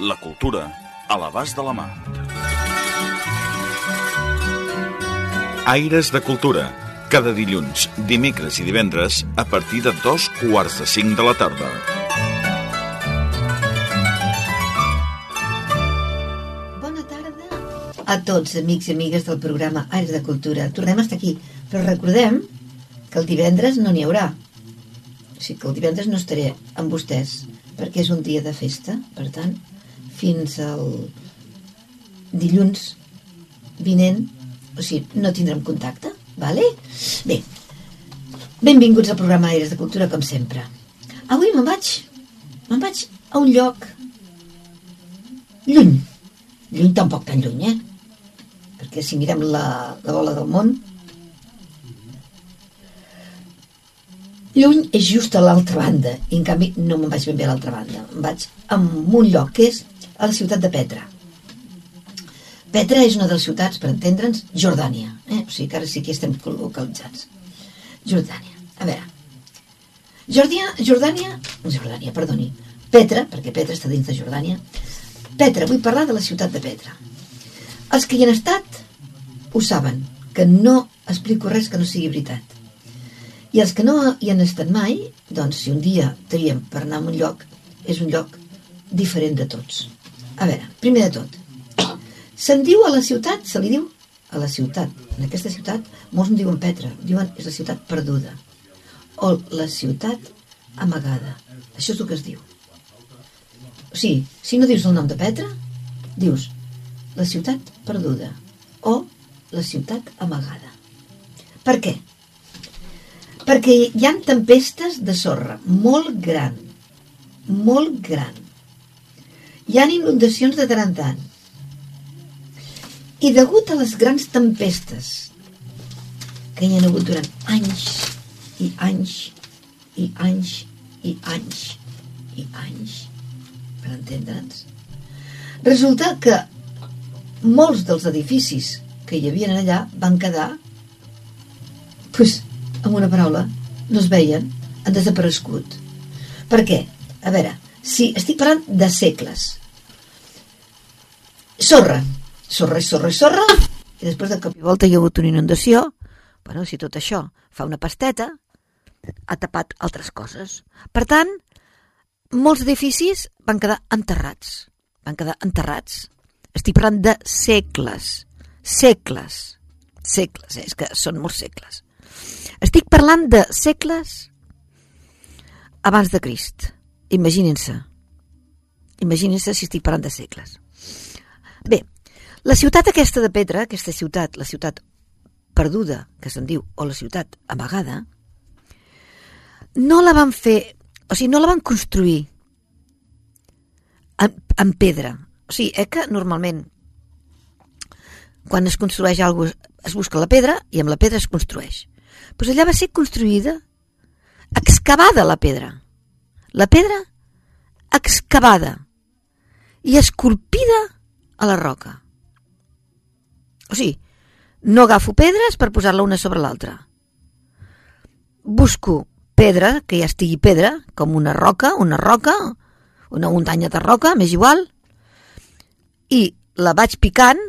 La cultura a l'abast de la mà. Aires de Cultura. Cada dilluns, dimecres i divendres a partir de dos quarts de cinc de la tarda. Bona tarda a tots, amics i amigues del programa Aires de Cultura. Tornem a estar aquí, però recordem que el divendres no n'hi haurà. O sigui que el divendres no estaré amb vostès, perquè és un dia de festa. Per tant, fins al dilluns vinent, o sigui, no tindrem contacte, vale? Bé, benvinguts al programa Aires de Cultura, com sempre. Avui me'n vaig, me'n vaig a un lloc lluny, lluny tampoc tan lluny, eh? Perquè si mirem la, la bola del món, lluny és just a l'altra banda, i en canvi no me'n vaig ben bé a l'altra banda. Em vaig a un lloc que és a la ciutat de Petra. Petra és una de les ciutats, per entendre'ns, Jordània. Eh? O sigui que ara sí que estem localitzats. Jordània. A veure. Jordània, Jordània, Jordània, perdoni. Petra, perquè Petra està dins de Jordània. Petra, vull parlar de la ciutat de Petra. Els que hi han estat ho saben, que no explico res que no sigui veritat. I els que no hi han estat mai, doncs si un dia triem per anar a un lloc, és un lloc diferent de tots. A veure, primer de tot, se'n diu a la ciutat, se li diu a la ciutat. En aquesta ciutat, molts en diuen Petra, diuen és la ciutat perduda. O la ciutat amagada. Això és el que es diu. O sigui, si no dius el nom de Petra, dius la ciutat perduda o la ciutat amagada. Per què? Perquè hi han tempestes de sorra molt gran, molt gran. Hi han inundacions de tant en tant. I degut a les grans tempestes que hi ha hagut durant anys i anys i anys i anys i anys, per entendre'ns, resulta que molts dels edificis que hi havien allà van quedar pues, amb una paraula, no es veien, han desaparegut. Per què? A veure, si estic parlant de segles. Sorra, sorra sorra sorra, i després de cop i volta hi ha hagut una inundació, bueno, si tot això fa una pasteta, ha tapat altres coses. Per tant, molts edificis van quedar enterrats. Van quedar enterrats. Estic parlant de segles. Segles. Segles, eh? és que són molts segles. Estic parlant de segles abans de Crist. Imaginin-se. Imaginin-se si estic parlant de segles. Bé, la ciutat aquesta de Petra, aquesta ciutat, la ciutat perduda, que se'n diu, o la ciutat amagada, no la van fer, o sigui, no la van construir en, en pedra. O sigui, eh, que normalment quan es construeix alguna cosa es busca la pedra i amb la pedra es construeix. Doncs allà va ser construïda, excavada la pedra. La pedra excavada i esculpida a la roca. O sigui, no agafo pedres per posar-la una sobre l'altra. Busco pedra, que ja estigui pedra, com una roca, una roca, una muntanya de roca, m'és igual, i la vaig picant,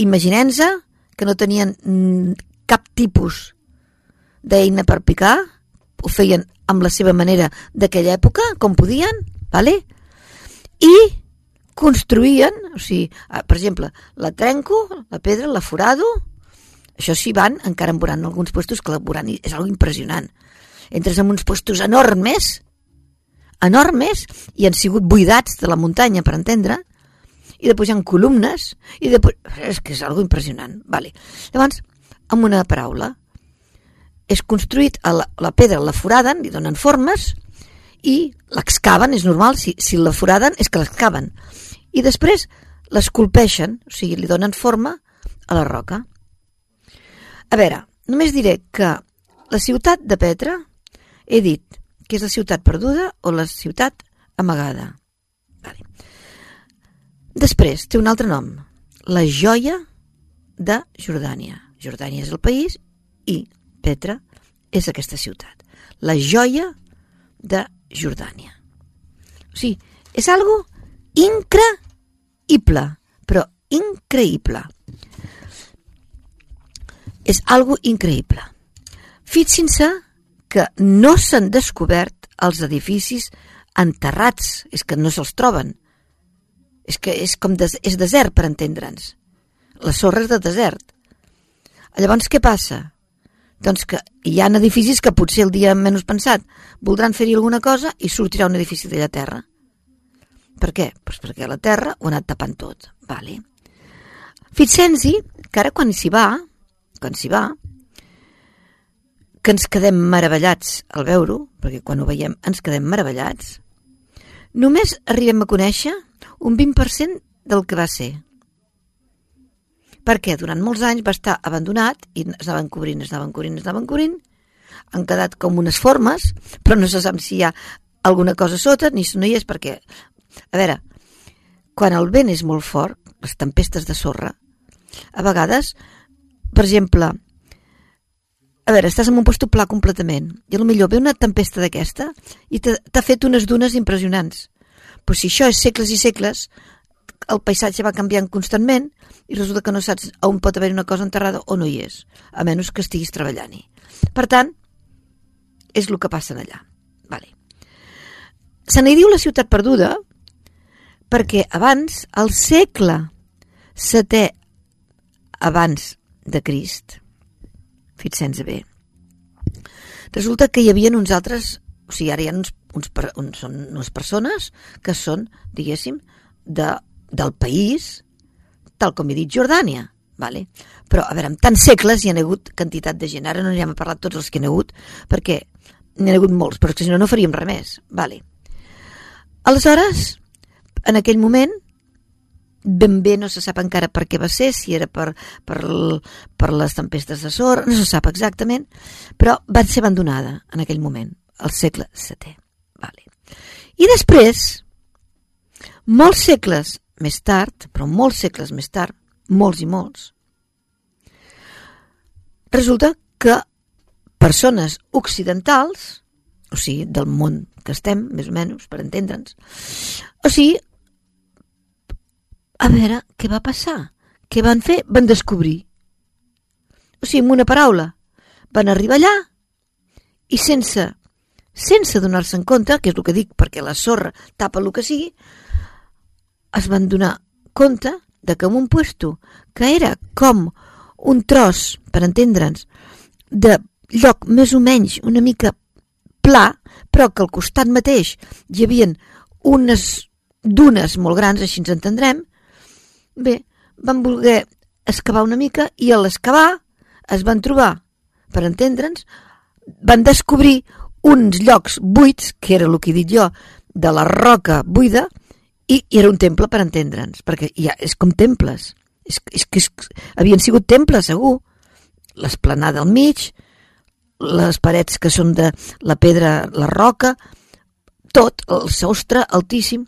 imaginant-se que no tenien cap tipus d'eina per picar, ho feien amb la seva manera d'aquella època, com podien, vale? i construïen, o sigui, per exemple, la trenco, la pedra, la forado, això sí van, encara en veuran alguns puestos que la veuran, és algo impressionant. Entres en uns puestos enormes, enormes, i han sigut buidats de la muntanya, per entendre, i després hi ha columnes, i després... És que és algo impressionant, vale. Llavors, amb una paraula, és construït, a la, la pedra la foraden, li donen formes, i l'excaven, és normal, si, si la foraden és que l'excaven. i després l'esculpeixen, o sigui, li donen forma a la roca. A veure, només diré que la ciutat de Petra, he dit que és la ciutat perduda o la ciutat amagada. Vale. Després, té un altre nom, la joia de Jordània. Jordània és el país i Petra és aquesta ciutat. La joia de Jordània. O sigui, és algo increïble, però increïble. És algo increïble. Fixin-se que no s'han descobert els edificis enterrats, és que no se'ls troben. És que és com des, és desert, per entendre'ns. La sorra és de desert. Llavors, què passa? Doncs que hi ha edificis que potser el dia menys pensat voldran fer-hi alguna cosa i sortirà un edifici de la terra. Per què? Pues perquè la terra ho ha anat tapant tot. Vale. Fixem-hi que ara quan s'hi va, quan s'hi va, que ens quedem meravellats al veure-ho, perquè quan ho veiem ens quedem meravellats, només arribem a conèixer un 20% del que va ser perquè durant molts anys va estar abandonat i es anaven cobrint, es anaven cobrint, es anaven cobrint, han quedat com unes formes, però no se sap si hi ha alguna cosa sota ni si no hi és perquè, a veure, quan el vent és molt fort, les tempestes de sorra, a vegades, per exemple, a veure, estàs en un posto pla completament i millor ve una tempesta d'aquesta i t'ha fet unes dunes impressionants. Però si això és segles i segles, el paisatge va canviant constantment i resulta que no saps on pot haver una cosa enterrada o no hi és, a menys que estiguis treballant-hi. Per tant, és el que passa allà. Vale. Se n'hi diu la ciutat perduda perquè abans, al segle VII abans de Crist, fixem-nos bé, resulta que hi havia uns altres, o sigui, ara hi ha uns, uns, uns, són unes persones que són, diguéssim, de del país, tal com he dit, Jordània. Vale? Però, a veure, en tants segles hi ha hagut quantitat de gent. Ara no n'hi hem parlat tots els que hi ha hagut, perquè n'hi ha hagut molts, però que si no, no faríem res més. Vale. Aleshores, en aquell moment, ben bé no se sap encara per què va ser, si era per, per, per les tempestes de sorra, no se sap exactament, però va ser abandonada en aquell moment, al segle VII. Vale. I després, molts segles més tard, però molts segles més tard, molts i molts, resulta que persones occidentals, o sigui, del món que estem, més o menys, per entendre'ns, o sigui, a veure, què va passar? Què van fer? Van descobrir. O sigui, amb una paraula, van arribar allà i sense, sense donar-se en compte, que és el que dic perquè la sorra tapa el que sigui, es van donar compte de que en un puesto que era com un tros, per entendre'ns, de lloc més o menys una mica pla, però que al costat mateix hi havien unes dunes molt grans, així ens entendrem, bé, van voler excavar una mica i a l'excavar es van trobar, per entendre'ns, van descobrir uns llocs buits, que era el que he dit jo, de la roca buida, i, i era un temple per entendre'ns, perquè ja és com temples. És, és que és, havien sigut temples, segur. L'esplanada al mig, les parets que són de la pedra, la roca, tot, el sostre altíssim.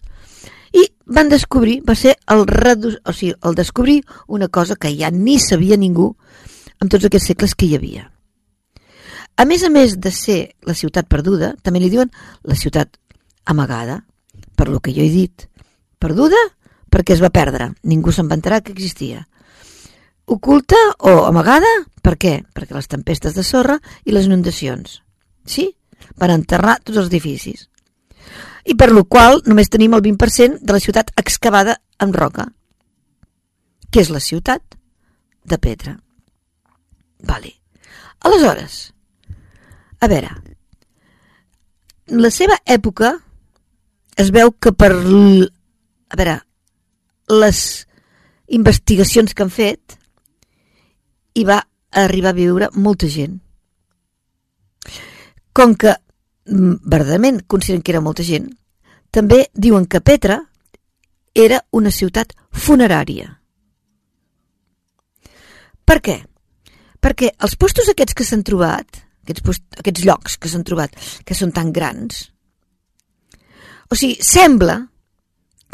I van descobrir, va ser el, redu, o sigui, el descobrir una cosa que ja ni sabia ningú en tots aquests segles que hi havia. A més a més de ser la ciutat perduda, també li diuen la ciutat amagada, per lo que jo he dit. Perduda perquè es va perdre. Ningú se'n va enterar que existia. Oculta o amagada? Per què? Perquè les tempestes de sorra i les inundacions. Sí? Van enterrar tots els edificis. I per lo qual només tenim el 20% de la ciutat excavada amb roca, que és la ciutat de Petra. Vale. Aleshores, a veure, la seva època es veu que per a veure, les investigacions que han fet hi va arribar a viure molta gent. Com que mm, verdaderament consideren que era molta gent, també diuen que Petra era una ciutat funerària. Per què? Perquè els postos aquests que s'han trobat, aquests, post, aquests llocs que s'han trobat, que són tan grans, o sigui, sembla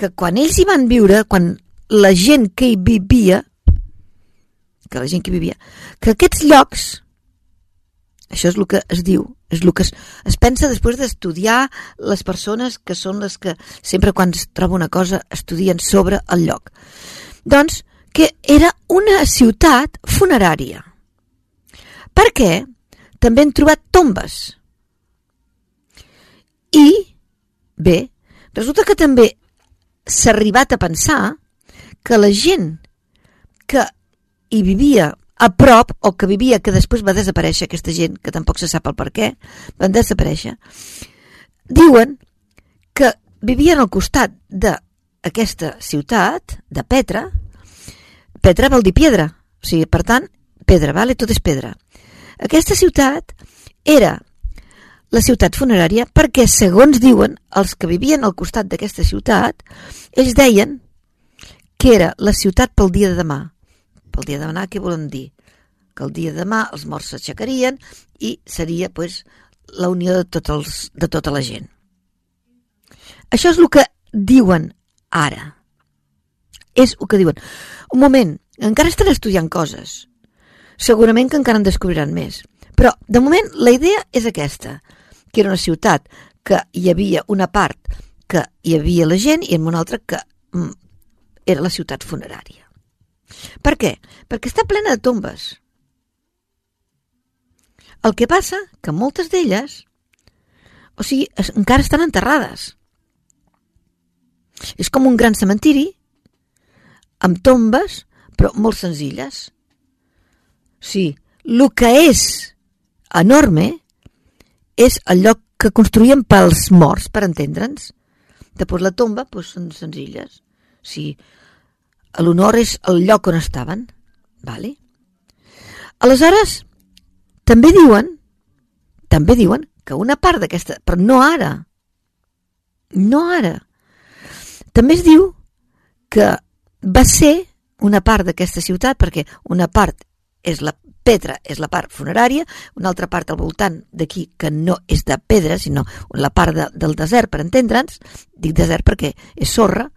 que quan ells hi van viure, quan la gent que hi vivia, que la gent que hi vivia, que aquests llocs, això és el que es diu, és el que es, es pensa després d'estudiar les persones que són les que sempre quan es troba una cosa estudien sobre el lloc. Doncs que era una ciutat funerària. Per què? També han trobat tombes. I, bé, resulta que també s'ha arribat a pensar que la gent que hi vivia a prop o que vivia, que després va desaparèixer aquesta gent, que tampoc se sap el per què, van desaparèixer, diuen que vivien al costat d'aquesta ciutat, de Petra, Petra vol dir piedra, o sigui, per tant, pedra, vale? tot és pedra. Aquesta ciutat era la ciutat funerària perquè, segons diuen, els que vivien al costat d'aquesta ciutat, ells deien que era la ciutat pel dia de demà. Pel dia de demà, què volen dir? Que el dia de demà els morts s'aixecarien i seria pues, la unió de, tots els, de tota la gent. Això és el que diuen ara. És el que diuen. Un moment, encara estan estudiant coses. Segurament que encara en descobriran més. Però, de moment, la idea és aquesta, que era una ciutat que hi havia una part que hi havia la gent i en una altra que mm, era la ciutat funerària. Per què? Perquè està plena de tombes. El que passa que moltes d'elles, o sigui, encara estan enterrades. És com un gran cementiri amb tombes, però molt senzilles. Sí, el que és enorme és el lloc que construïen pels morts, per entendre'ns. Després la tomba doncs, són senzilles. Sí, l'honor és el lloc on estaven. Vale? Aleshores, també diuen, també diuen que una part d'aquesta, però no ara, no ara, també es diu que va ser una part d'aquesta ciutat, perquè una part és la Petra és la part funerària, una altra part al voltant d'aquí que no és de pedra, sinó la part de, del desert, per entendre'ns, dic desert perquè és sorra,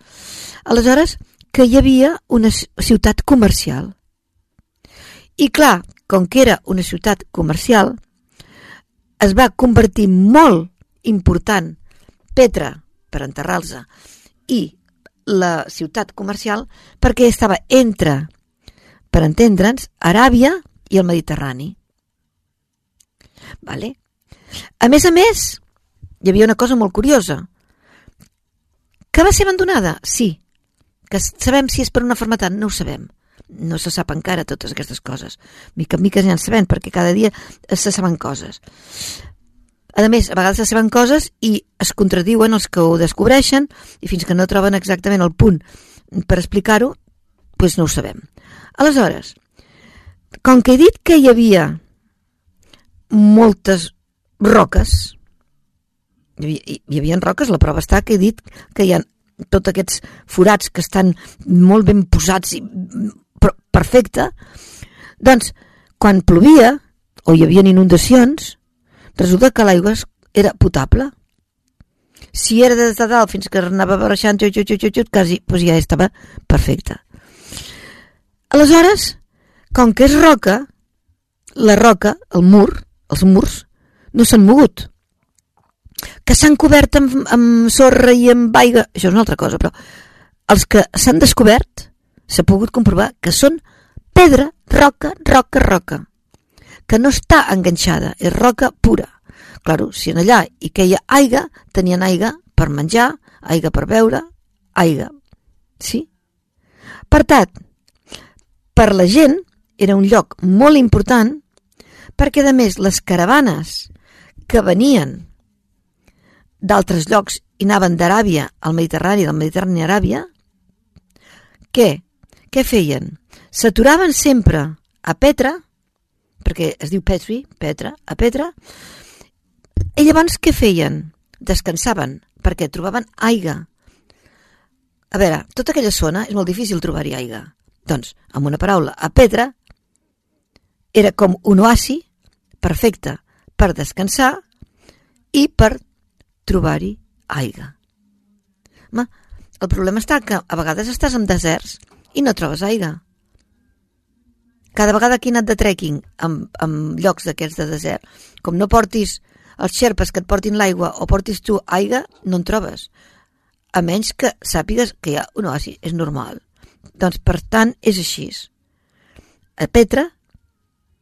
aleshores que hi havia una ciutat comercial. I clar, com que era una ciutat comercial, es va convertir molt important Petra per enterrar-los i la ciutat comercial perquè estava entre, per entendre'ns, Aràbia el Mediterrani. Vale? A més a més, hi havia una cosa molt curiosa. Que va ser abandonada? Sí. Que sabem si és per una fermetat? No ho sabem. No se sap encara totes aquestes coses. Mica en mica ja en sabem, perquè cada dia se saben coses. A més, a vegades se saben coses i es contradiuen els que ho descobreixen i fins que no troben exactament el punt per explicar-ho, doncs no ho sabem. Aleshores, com que he dit que hi havia moltes roques, hi havia, hi havia roques, la prova està que he dit que hi ha tots aquests forats que estan molt ben posats i perfecte, doncs quan plovia o hi havia inundacions, resulta que l'aigua era potable. Si era des de dalt fins que anava baixant, xut, xut, xut, xut, quasi, doncs ja estava perfecta. Aleshores, com que és roca, la roca, el mur, els murs, no s'han mogut. Que s'han cobert amb, amb sorra i amb aigua, això és una altra cosa, però els que s'han descobert s'ha pogut comprovar que són pedra, roca, roca, roca que no està enganxada, és roca pura. Claro, si en allà hi queia aigua, tenien aigua per menjar, aigua per beure, aigua. Sí? Per tant, per la gent era un lloc molt important perquè, a més, les caravanes que venien d'altres llocs i anaven d'Aràbia al Mediterrani, del Mediterrani a Aràbia, què? Què feien? S'aturaven sempre a Petra, perquè es diu Petri, Petra, a Petra, i llavors què feien? Descansaven, perquè trobaven aigua. a veure, tota aquella zona és molt difícil trobar-hi aigua. Doncs, amb una paraula, a Petra era com un oasi perfecte per descansar i per trobar-hi aigua. Ma, el problema està que a vegades estàs en deserts i no trobes aigua. Cada vegada que he anat de trekking en, en llocs d'aquests de desert, com no portis els xerpes que et portin l'aigua o portis tu aigua, no en trobes. A menys que sàpigues que hi ha un oasi, és normal. Doncs, per tant, és així. A Petra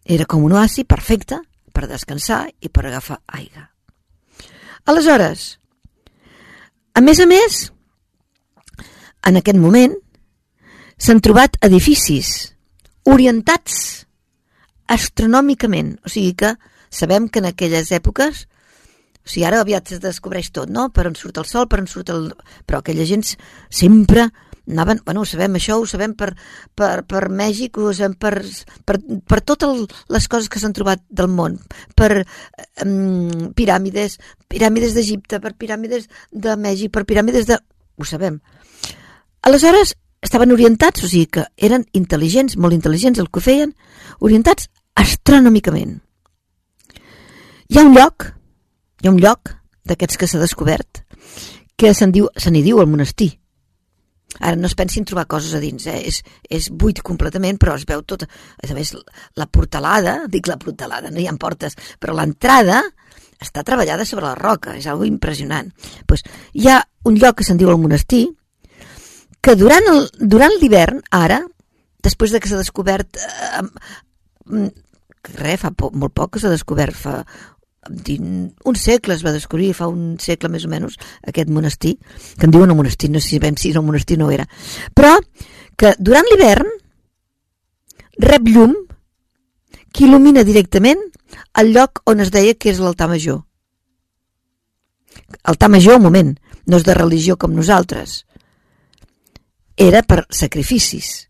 era com un oasi perfecte per descansar i per agafar aigua. Aleshores, a més a més, en aquest moment s'han trobat edificis orientats astronòmicament, o sigui que sabem que en aquelles èpoques o sigui, ara aviat es descobreix tot, no? Per on surt el sol, per on surt el... Però aquella gent sempre anaven, bueno, ho sabem això, ho sabem per, per, per Mèxic, ho sabem per, per, per totes les coses que s'han trobat del món, per um, piràmides, piràmides d'Egipte, per piràmides de Mèxic, per piràmides de... Ho sabem. Aleshores, estaven orientats, o sigui que eren intel·ligents, molt intel·ligents el que feien, orientats astronòmicament. Hi ha un lloc, hi ha un lloc d'aquests que s'ha descobert, que se'n diu, se n'hi diu el monestir. Ara no es pensin trobar coses a dins, eh? és, és buit completament, però es veu tot. A més, la portalada, dic la portalada, no hi ha portes, però l'entrada està treballada sobre la roca, és algo impressionant. Pues, hi ha un lloc que se'n diu el monestir, que durant el, durant l'hivern, ara, després de que s'ha descobert eh, res, fa poc, molt poc que s'ha descobert fa un segle es va descobrir, fa un segle més o menys, aquest monestir, que en diuen un monestir, no sé si sabem si era un monestir no era, però que durant l'hivern rep llum que il·lumina directament el lloc on es deia que és l'altar major. Altar major, un moment, no és de religió com nosaltres, era per sacrificis.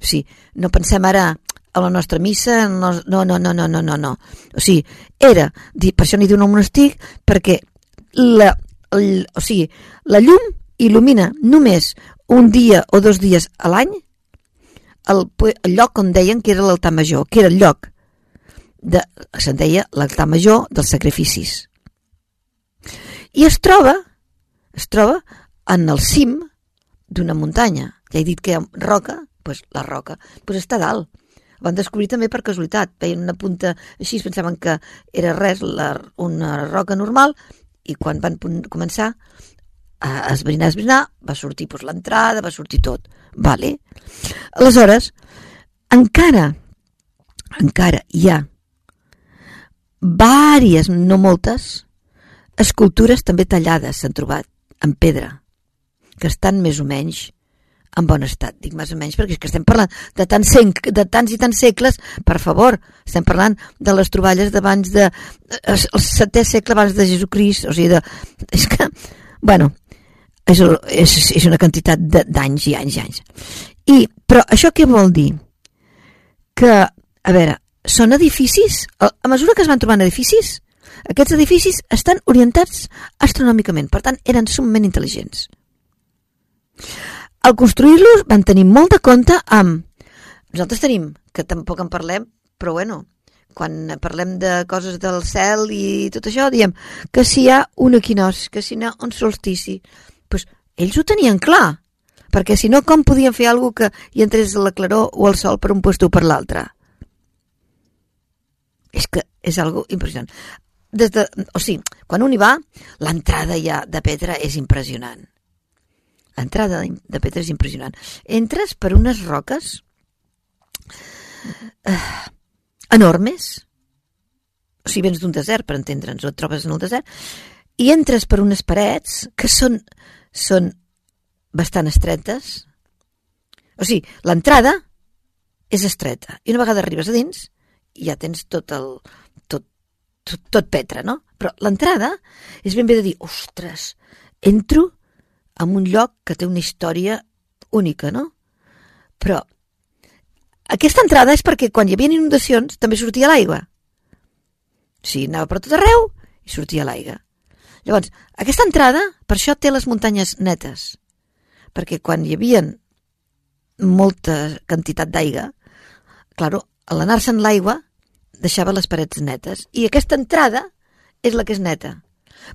O sigui, no pensem ara a la nostra missa, no, no, no, no, no, no, no. O sigui, era, per això n'hi diu un monestic, perquè la, el, o sigui, la llum il·lumina només un dia o dos dies a l'any el, el lloc on deien que era l'altar major, que era el lloc de, se'n deia l'altar major dels sacrificis. I es troba, es troba en el cim d'una muntanya. Ja he dit que hi ha roca, doncs la roca doncs està dalt van descobrir també per casualitat. Veien una punta així, pensaven que era res, la, una roca normal, i quan van començar a esbrinar, esbrinar, va sortir doncs, l'entrada, va sortir tot. Vale. Aleshores, encara, encara hi ha vàries, no moltes, escultures també tallades s'han trobat en pedra que estan més o menys en bon estat, dic més o menys, perquè és que estem parlant de tants, de tants i tants segles, per favor, estem parlant de les troballes d'abans de... el setè segle abans de Jesucrist, o sigui, de, és que, bueno, és, és, és una quantitat d'anys i anys i anys. I, però això què vol dir? Que, a veure, són edificis, a, mesura que es van trobant edificis, aquests edificis estan orientats astronòmicament, per tant, eren sumament intel·ligents. Al construir-los van tenir molt de compte amb... Nosaltres tenim, que tampoc en parlem, però bueno, quan parlem de coses del cel i tot això, diem que si hi ha un equinòs, que si ha un solstici, doncs ells ho tenien clar, perquè si no, com podien fer alguna que hi entrés la claror o el sol per un lloc o per l'altre? És que és algo impressionant. Des de, o sigui, quan un hi va, l'entrada ja de pedra és impressionant L'entrada de pedra és impressionant. Entres per unes roques eh, enormes, o sigui, vens d'un desert, per entendre'ns, o et trobes en el desert, i entres per unes parets que són, són bastant estretes. O sigui, l'entrada és estreta, i una vegada arribes a dins, ja tens tot el... tot, tot, tot petra, no? Però l'entrada és ben bé de dir, ostres, entro en un lloc que té una història única, no? Però aquesta entrada és perquè quan hi havia inundacions també sortia l'aigua. Sigui, anava per tot arreu i sortia l'aigua. Llavors, aquesta entrada, per això té les muntanyes netes, perquè quan hi havia molta quantitat d'aigua, claro, a l'anar-se'n l'aigua deixava les parets netes. I aquesta entrada és la que és neta.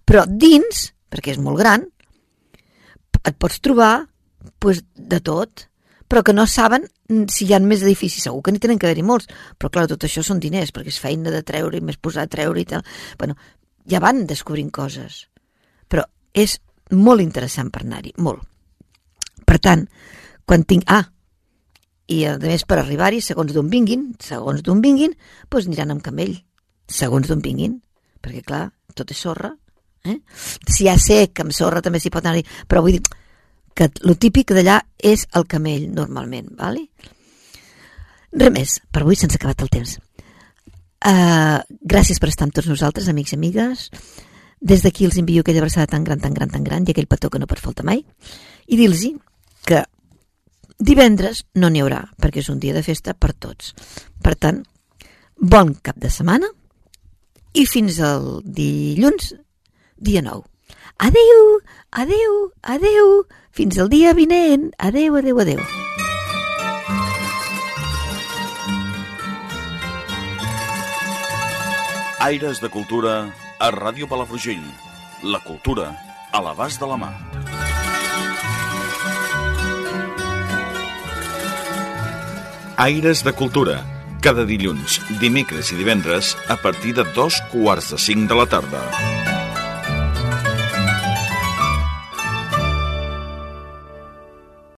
Però dins, perquè és molt gran, et pots trobar pues, de tot, però que no saben si hi ha més edificis. Segur que n'hi tenen que haver-hi molts, però clar, tot això són diners, perquè és feina de treure i més posar a treure i tal. Bueno, ja van descobrint coses, però és molt interessant per anar-hi, molt. Per tant, quan tinc... Ah, i a més per arribar-hi, segons d'on vinguin, segons d'on vinguin, doncs aniran amb camell, segons d'on vinguin, perquè clar, tot és sorra, eh? Si hi ha sec, amb sorra també s'hi pot anar-hi, però vull dir que el típic d'allà és el camell, normalment, vale? Res més, per avui se'ns ha acabat el temps. Uh, gràcies per estar amb tots nosaltres, amics i amigues. Des d'aquí els envio aquella abraçada tan gran, tan gran, tan gran i aquell petó que no pot faltar mai. I dir-los que Divendres no n'hi haurà, perquè és un dia de festa per tots. Per tant, bon cap de setmana i fins al dilluns, dia nou. Adeu, adeu, adeu, fins al dia vinent. Adeu, adeu, adeu. Aires de Cultura a Ràdio Palafrugell. La cultura a l'abast de la mà. Aires de Cultura, cada dilluns, dimecres i divendres a partir de dos quarts de cinc de la tarda.